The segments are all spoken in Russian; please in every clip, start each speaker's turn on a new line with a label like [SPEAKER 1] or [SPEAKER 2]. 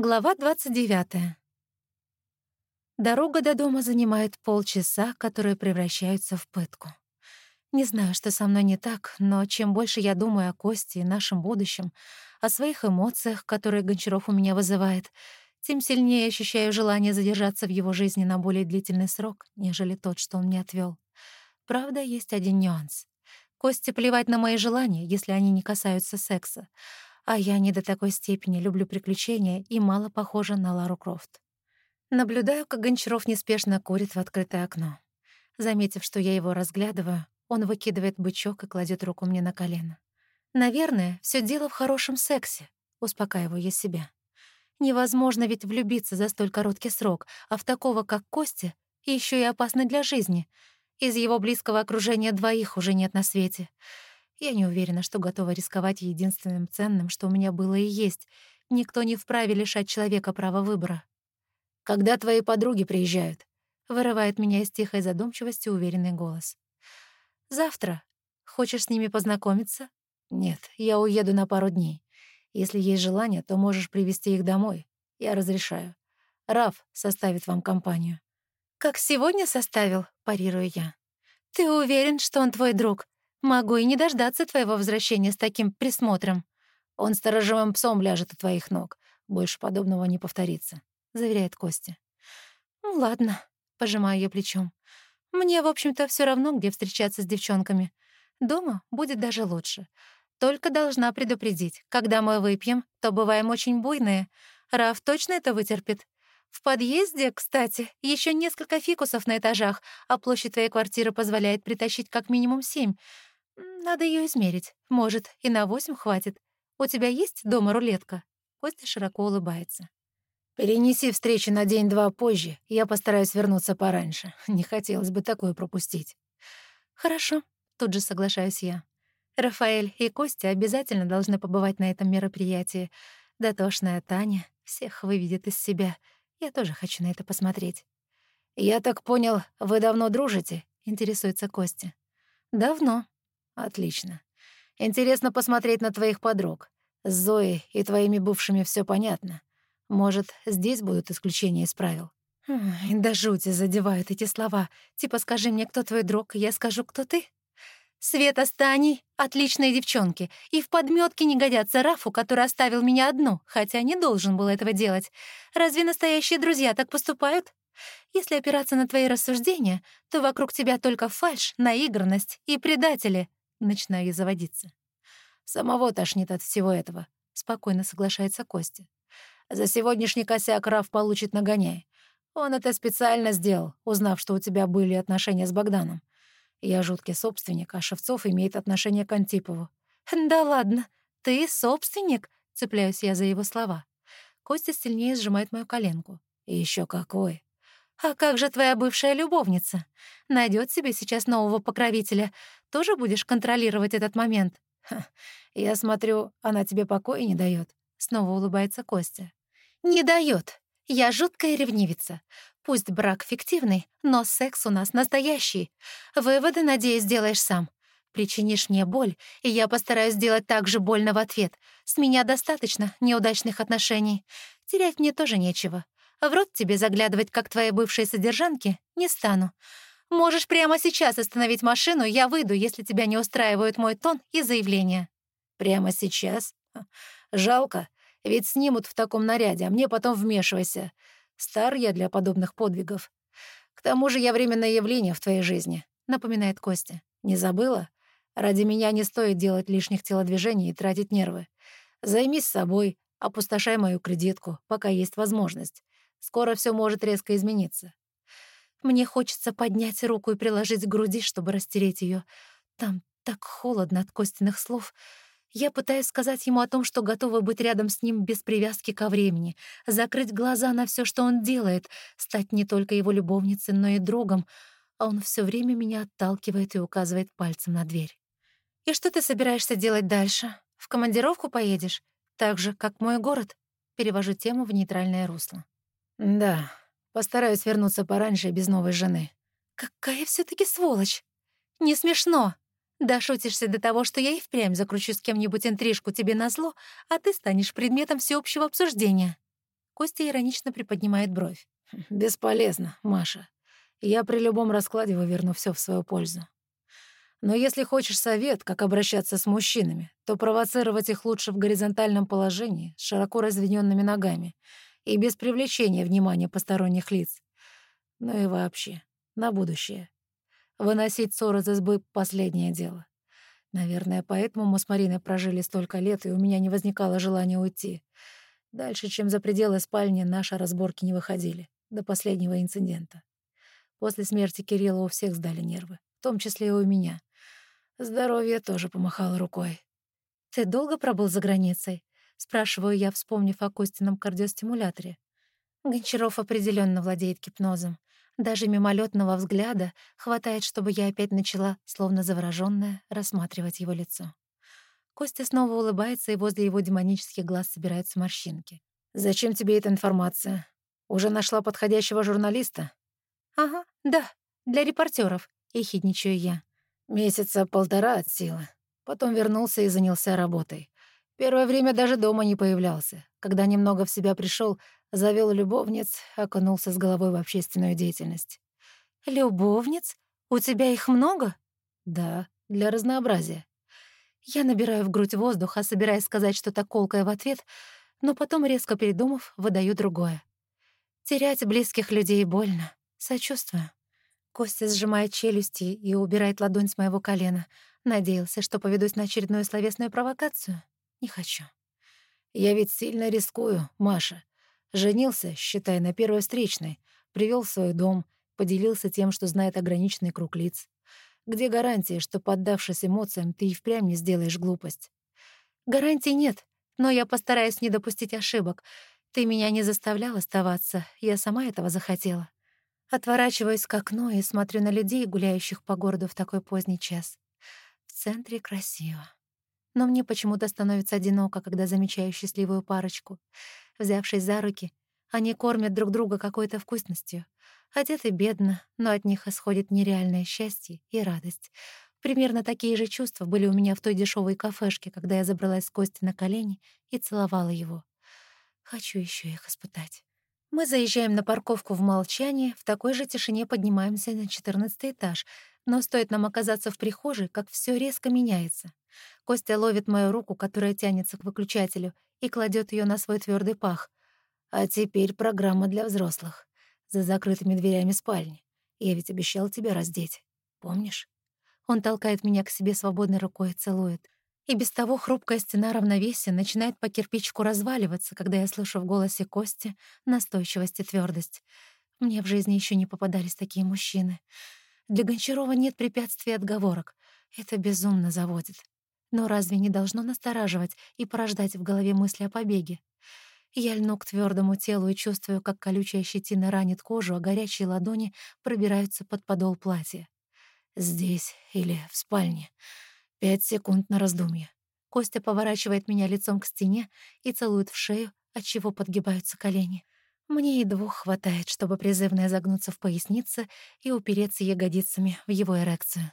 [SPEAKER 1] Глава 29. Дорога до дома занимает полчаса, которые превращаются в пытку. Не знаю, что со мной не так, но чем больше я думаю о Косте и нашем будущем, о своих эмоциях, которые Гончаров у меня вызывает, тем сильнее ощущаю желание задержаться в его жизни на более длительный срок, нежели тот, что он мне отвел. Правда, есть один нюанс. Косте плевать на мои желания, если они не касаются секса — а я не до такой степени люблю приключения и мало похожа на Лару Крофт. Наблюдаю, как Гончаров неспешно курит в открытое окно. Заметив, что я его разглядываю, он выкидывает бычок и кладет руку мне на колено. Наверное, все дело в хорошем сексе, успокаиваю я себя. Невозможно ведь влюбиться за столь короткий срок, а в такого, как Костя, еще и опасно для жизни. Из его близкого окружения двоих уже нет на свете — я не уверена, что готова рисковать единственным ценным, что у меня было и есть. Никто не вправе лишать человека права выбора. «Когда твои подруги приезжают?» — вырывает меня из тихой задумчивости уверенный голос. «Завтра. Хочешь с ними познакомиться?» «Нет, я уеду на пару дней. Если есть желание, то можешь привести их домой. Я разрешаю. Раф составит вам компанию». «Как сегодня составил?» — парирую я. «Ты уверен, что он твой друг? Могу и не дождаться твоего возвращения с таким присмотром. Он сторожевым псом ляжет у твоих ног. Больше подобного не повторится», — заверяет Костя. «Ну ладно», — пожимаю я плечом. «Мне, в общем-то, все равно, где встречаться с девчонками. Дома будет даже лучше. Только должна предупредить, когда мы выпьем, то бываем очень буйные. Раф точно это вытерпит. В подъезде, кстати, еще несколько фикусов на этажах, а площадь твоей квартиры позволяет притащить как минимум семь. Надо ее измерить. Может, и на восемь хватит. У тебя есть дома рулетка?» Костя широко улыбается. «Перенеси встречу на день-два позже, я постараюсь вернуться пораньше. Не хотелось бы такое пропустить». «Хорошо», — тут же соглашаюсь я. Рафаэль и Костя обязательно должны побывать на этом мероприятии. Дотошная Таня всех выведет из себя. Я тоже хочу на это посмотреть. «Я так понял, вы давно дружите?» — интересуется Костя. «Давно», Отлично. Интересно посмотреть на твоих подруг. С Зоей и твоими бывшими все понятно. Может, здесь будут исключения из правил? Ой, да жути задевают эти слова. Типа «скажи мне, кто твой друг, я скажу, кто ты». Света с Таней — отличные девчонки, и в подметке не годятся Рафу, который оставил меня одну, хотя не должен был этого делать. Разве настоящие друзья так поступают? Если опираться на твои рассуждения, то вокруг тебя только фальшь, наигранность и предатели. Начинаю заводиться. «Самого тошнит от всего этого», — спокойно соглашается Костя. «За сегодняшний косяк Раф получит нагоняй. Он это специально сделал, узнав, что у тебя были отношения с Богданом. Я жуткий собственник, а Шевцов имеет отношение к Антипову». «Да ладно, ты собственник?» — цепляюсь я за его слова. Костя сильнее сжимает мою коленку. «И ещё какой!» «А как же твоя бывшая любовница? Найдет себе сейчас нового покровителя. Тоже будешь контролировать этот момент?» Ха, «Я смотрю, она тебе покоя не дает. снова улыбается Костя. «Не дает. Я жуткая ревнивица. Пусть брак фиктивный, но секс у нас настоящий. Выводы, надеюсь, сделаешь сам. Причинишь мне боль, и я постараюсь сделать так же больно в ответ. С меня достаточно неудачных отношений. Терять мне тоже нечего. В рот тебе заглядывать, как твои бывшие содержанки, не стану. Можешь прямо сейчас остановить машину, я выйду, если тебя не устраивает мой тон и заявление». «Прямо сейчас? Жалко, ведь снимут в таком наряде, а мне потом вмешивайся. Стар я для подобных подвигов. К тому же я временное явление в твоей жизни», — напоминает Костя. «Не забыла? Ради меня не стоит делать лишних телодвижений и тратить нервы. Займись собой, опустошай мою кредитку, пока есть возможность. Скоро все может резко измениться. Мне хочется поднять руку и приложить к груди, чтобы растереть ее. Там так холодно от Костиных слов. Я пытаюсь сказать ему о том, что готова быть рядом с ним без привязки ко времени, закрыть глаза на все, что он делает, стать не только его любовницей, но и другом, а он все время меня отталкивает и указывает пальцем на дверь. «И что ты собираешься делать дальше? В командировку поедешь? Так же, как мой город?» Перевожу тему в нейтральное русло. «Да, постараюсь вернуться пораньше без новой жены». «Какая все таки сволочь! Не смешно!» Дошутишься до того, что я и впрямь закручу с кем-нибудь интрижку тебе назло, а ты станешь предметом всеобщего обсуждения. Костя иронично приподнимает бровь.
[SPEAKER 2] «Бесполезно, Маша. Я при любом раскладе выверну все в свою пользу. Но если хочешь совет, как обращаться с мужчинами, то провоцировать их лучше в горизонтальном положении, с широко разведенными ногами и без привлечения внимания посторонних лиц. Ну и вообще, на будущее. Выносить ссор из избы — последнее дело. Наверное, поэтому мы с Мариной прожили столько лет, и у меня не возникало желания уйти. Дальше, чем за пределы спальни, наши разборки не выходили, до последнего инцидента. После смерти Кирилла у всех сдали нервы, в том числе и у меня. Здоровье тоже помахало рукой.
[SPEAKER 1] «Ты долго пробыл за границей?» — спрашиваю я, вспомнив о Костином кардиостимуляторе. Гончаров определенно владеет гипнозом. Даже мимолетного взгляда хватает, чтобы я опять начала, словно заворожённая, рассматривать его лицо. Костя снова улыбается, и возле его демонических глаз собираются морщинки.
[SPEAKER 2] «Зачем тебе эта информация? Уже нашла подходящего журналиста?»
[SPEAKER 1] «Ага, да, для репортеров, ехидничаю я.
[SPEAKER 2] Месяца полтора от силы. Потом вернулся и занялся работой. Первое время даже дома не появлялся. Когда немного в себя пришел, завел любовниц, окунулся с головой в общественную деятельность.
[SPEAKER 1] «Любовниц? У тебя их много?»
[SPEAKER 2] «Да, для разнообразия».
[SPEAKER 1] Я набираю в грудь воздуха, собираясь сказать что-то колкое в ответ, но потом, резко передумав, выдаю другое. Терять близких людей больно. Сочувствую. Костя сжимает челюсти и убирает ладонь с моего колена. Надеялся, что поведусь на очередную словесную провокацию. Не хочу.
[SPEAKER 2] Я ведь сильно рискую, Маша. Женился, считай, на первой встречной. Привел в свой дом, поделился тем, что знает ограниченный круг лиц. Где гарантия, что, поддавшись эмоциям, ты и впрямь не сделаешь глупость?
[SPEAKER 1] Гарантий нет, но я постараюсь не допустить ошибок. Ты меня не заставлял оставаться, я сама этого захотела. Отворачиваюсь к окну и смотрю на людей, гуляющих по городу в такой поздний час. В центре красиво. Но мне почему-то становится одиноко, когда замечаю счастливую парочку. Взявшись за руки, они кормят друг друга какой-то вкусностью. Одеты бедно, но от них исходит нереальное счастье и радость. Примерно такие же чувства были у меня в той дешевой кафешке, когда я забралась с Кости на колени и целовала его. Хочу еще их испытать. Мы заезжаем на парковку в молчании, в такой же тишине поднимаемся на четырнадцатый этаж, но стоит нам оказаться в прихожей, как все резко меняется. Костя ловит мою руку, которая тянется к выключателю, и кладет ее на свой твердый пах.
[SPEAKER 2] А теперь программа для взрослых. За закрытыми дверями спальни. Я ведь обещал тебя раздеть. Помнишь?
[SPEAKER 1] Он толкает меня к себе свободной рукой и целует. И без того хрупкая стена равновесия начинает по кирпичку разваливаться, когда я слышу в голосе Кости настойчивость и твердость. Мне в жизни еще не попадались такие мужчины. Для Гончарова нет препятствий и отговорок. Это безумно заводит. Но разве не должно настораживать и порождать в голове мысли о побеге? Я льну к твердому телу и чувствую, как колючая щетина ранит кожу, а горячие ладони пробираются под подол платья.
[SPEAKER 2] Здесь или в спальне. Пять секунд на раздумье.
[SPEAKER 1] Костя поворачивает меня лицом к стене и целует в шею, отчего подгибаются колени. Мне и двух хватает, чтобы призывно загнуться в пояснице и упереться ягодицами в его эрекцию.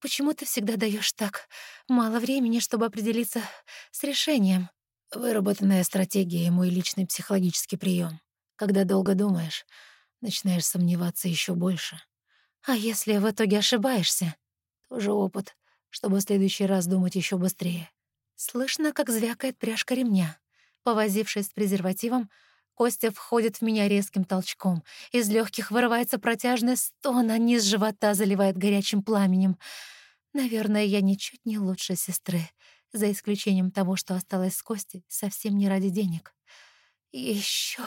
[SPEAKER 1] «Почему ты всегда даешь так мало времени, чтобы определиться с решением?»
[SPEAKER 2] Выработанная стратегия и мой личный психологический прием. Когда долго думаешь, начинаешь сомневаться еще больше.
[SPEAKER 1] А если в итоге ошибаешься?
[SPEAKER 2] Тоже опыт чтобы в следующий раз думать еще быстрее.
[SPEAKER 1] Слышно, как звякает пряжка ремня. Повозившись с презервативом, Костя входит в меня резким толчком. Из легких вырывается протяжный стон, а низ живота заливает горячим пламенем. Наверное, я ничуть не лучше сестры, за исключением того, что осталось с Костей совсем не ради денег. Еще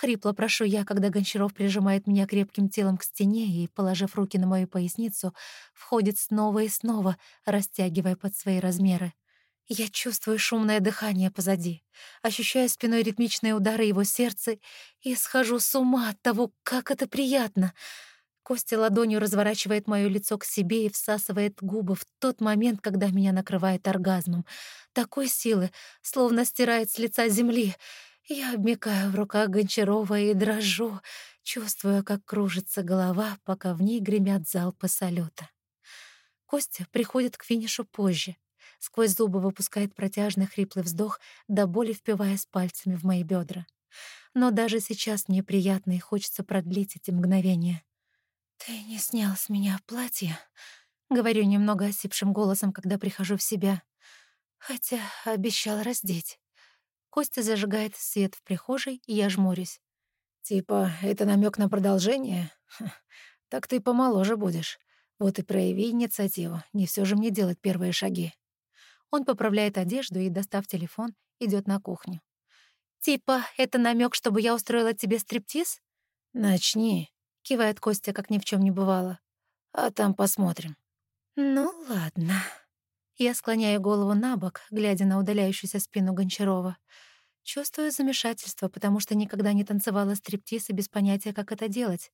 [SPEAKER 1] Хрипло прошу я, когда Гончаров прижимает меня крепким телом к стене и, положив руки на мою поясницу, входит снова и снова, растягивая под свои размеры. Я чувствую шумное дыхание позади, ощущаю спиной ритмичные удары его сердца и схожу с ума от того, как это приятно. Костя ладонью разворачивает моё лицо к себе и всасывает губы в тот момент, когда меня накрывает оргазмом. Такой силы, словно стирает с лица земли — я обмикаю в руках Гончарова и дрожу, чувствуя, как кружится голова, пока в ней гремят залпы салюта. Костя приходит к финишу позже. Сквозь зубы выпускает протяжный хриплый вздох, до боли впиваясь пальцами в мои бедра. Но даже сейчас мне приятно и хочется продлить эти мгновения.
[SPEAKER 2] «Ты не снял с меня платье?»
[SPEAKER 1] Говорю немного осипшим голосом, когда прихожу в себя.
[SPEAKER 2] Хотя обещал раздеть.
[SPEAKER 1] Костя зажигает свет в прихожей, и я жмурюсь.
[SPEAKER 2] «Типа, это намек на продолжение? Так ты помоложе будешь. Вот и прояви инициативу. Не все же мне делать первые шаги».
[SPEAKER 1] Он поправляет одежду и, достав телефон, идет на кухню. «Типа, это намек, чтобы я устроила тебе стриптиз?»
[SPEAKER 2] «Начни», — кивает Костя, как ни в чем не бывало. «А там посмотрим».
[SPEAKER 1] «Ну, ладно». Я склоняю голову на бок, глядя на удаляющуюся спину Гончарова. Чувствую замешательство, потому что никогда не танцевала стриптиз и без понятия, как это делать.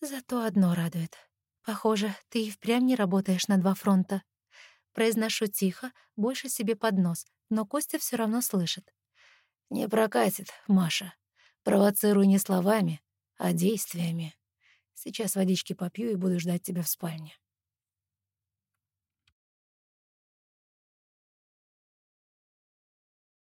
[SPEAKER 1] Зато одно радует. Похоже, ты и впрямь не работаешь на два фронта. Произношу тихо, больше себе под нос, но Костя все равно слышит.
[SPEAKER 2] «Не прокатит, Маша. Провоцируй не словами, а действиями. Сейчас водички попью и буду ждать тебя в спальне».